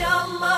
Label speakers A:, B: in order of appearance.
A: hay Allah.